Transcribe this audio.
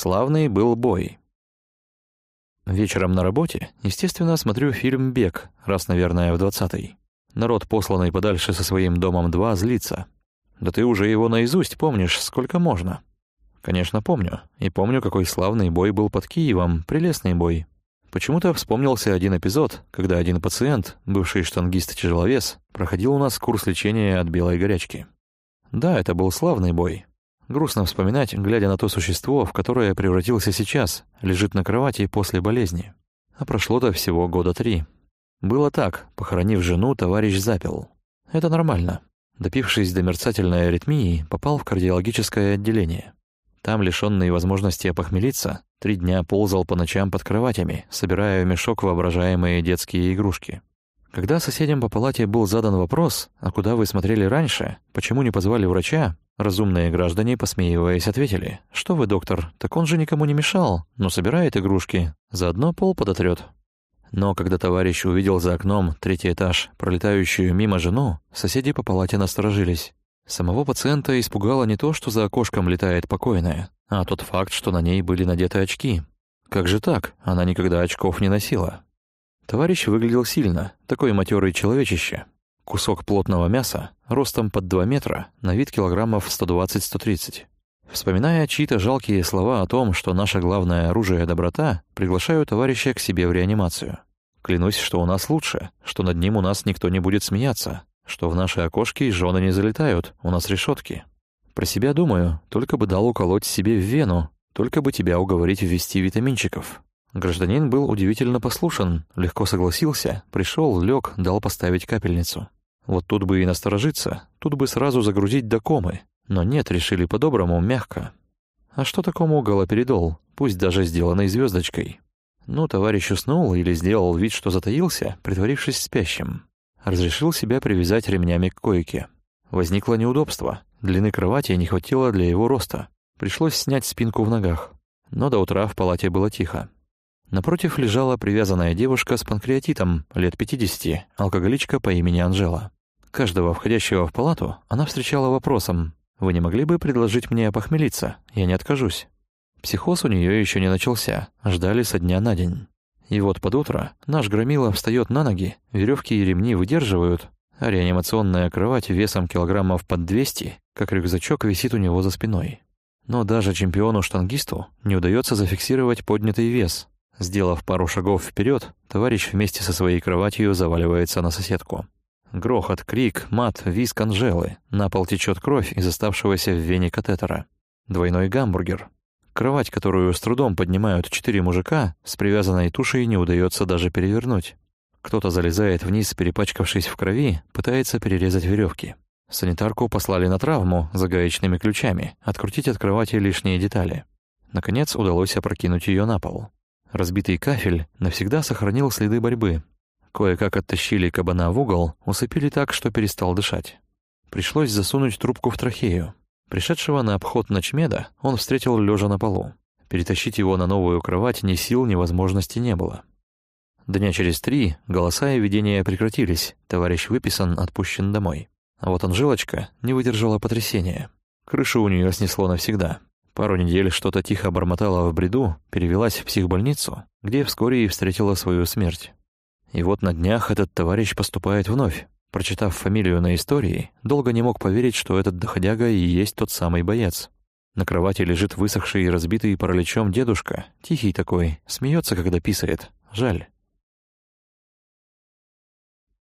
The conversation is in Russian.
Славный был бой. Вечером на работе, естественно, смотрю фильм «Бег», раз, наверное, в двадцатый. Народ, посланный подальше со своим домом два, злится. Да ты уже его наизусть помнишь, сколько можно. Конечно, помню. И помню, какой славный бой был под Киевом, прелестный бой. Почему-то вспомнился один эпизод, когда один пациент, бывший штангист-тяжеловес, проходил у нас курс лечения от белой горячки. Да, это был славный бой. Грустно вспоминать, глядя на то существо, в которое превратился сейчас, лежит на кровати после болезни. А прошло-то всего года три. Было так, похоронив жену, товарищ запил. Это нормально. Допившись до мерцательной аритмии, попал в кардиологическое отделение. Там, лишённый возможности опохмелиться, три дня ползал по ночам под кроватями, собирая в мешок воображаемые детские игрушки. Когда соседям по палате был задан вопрос, а куда вы смотрели раньше, почему не позвали врача, Разумные граждане, посмеиваясь, ответили, что вы, доктор, так он же никому не мешал, но собирает игрушки, заодно пол подотрёт. Но когда товарищ увидел за окном третий этаж, пролетающую мимо жену, соседи по палате насторожились. Самого пациента испугало не то, что за окошком летает покойная, а тот факт, что на ней были надеты очки. Как же так? Она никогда очков не носила. Товарищ выглядел сильно, такой матерый человечище, Кусок плотного мяса, ростом под 2 метра, на вид килограммов 120-130. Вспоминая чьи-то жалкие слова о том, что наше главное оружие — доброта, приглашаю товарища к себе в реанимацию. Клянусь, что у нас лучше, что над ним у нас никто не будет смеяться, что в наши окошки жены не залетают, у нас решетки. Про себя думаю, только бы дал уколоть себе в вену, только бы тебя уговорить ввести витаминчиков. Гражданин был удивительно послушен, легко согласился, пришел, лег, дал поставить капельницу. Вот тут бы и насторожиться, тут бы сразу загрузить до комы. Но нет, решили по-доброму, мягко. А что такому галоперидол, пусть даже сделанный звездочкой? Ну, товарищ уснул или сделал вид, что затаился, притворившись спящим. Разрешил себя привязать ремнями к койке. Возникло неудобство. Длины кровати не хватило для его роста. Пришлось снять спинку в ногах. Но до утра в палате было тихо. Напротив лежала привязанная девушка с панкреатитом, лет 50, алкоголичка по имени Анжела. Каждого входящего в палату она встречала вопросом «Вы не могли бы предложить мне похмелиться? Я не откажусь». Психоз у нее еще не начался, ждали со дня на день. И вот под утро наш громила встает на ноги, веревки и ремни выдерживают, а реанимационная кровать весом килограммов под 200, как рюкзачок, висит у него за спиной. Но даже чемпиону-штангисту не удается зафиксировать поднятый вес. Сделав пару шагов вперед, товарищ вместе со своей кроватью заваливается на соседку. Грохот, крик, мат, визг Анжелы. На пол течет кровь из оставшегося в вене катетера. Двойной гамбургер. Кровать, которую с трудом поднимают четыре мужика, с привязанной тушей не удается даже перевернуть. Кто-то залезает вниз, перепачкавшись в крови, пытается перерезать веревки. Санитарку послали на травму за гаечными ключами, открутить от кровати лишние детали. Наконец удалось опрокинуть ее на пол. Разбитый кафель навсегда сохранил следы борьбы, Кое-как оттащили кабана в угол, усыпили так, что перестал дышать. Пришлось засунуть трубку в трахею. Пришедшего на обход ночмеда он встретил лежа на полу. Перетащить его на новую кровать ни сил, ни возможности не было. Дня через три голоса и видения прекратились, товарищ выписан, отпущен домой. А вот Анжелочка не выдержала потрясения. Крышу у нее снесло навсегда. Пару недель что-то тихо бормотала в бреду, перевелась в психбольницу, где вскоре и встретила свою смерть. И вот на днях этот товарищ поступает вновь. Прочитав фамилию на истории, долго не мог поверить, что этот доходяга и есть тот самый боец. На кровати лежит высохший и разбитый параличом дедушка, тихий такой, смеется, когда писает. Жаль.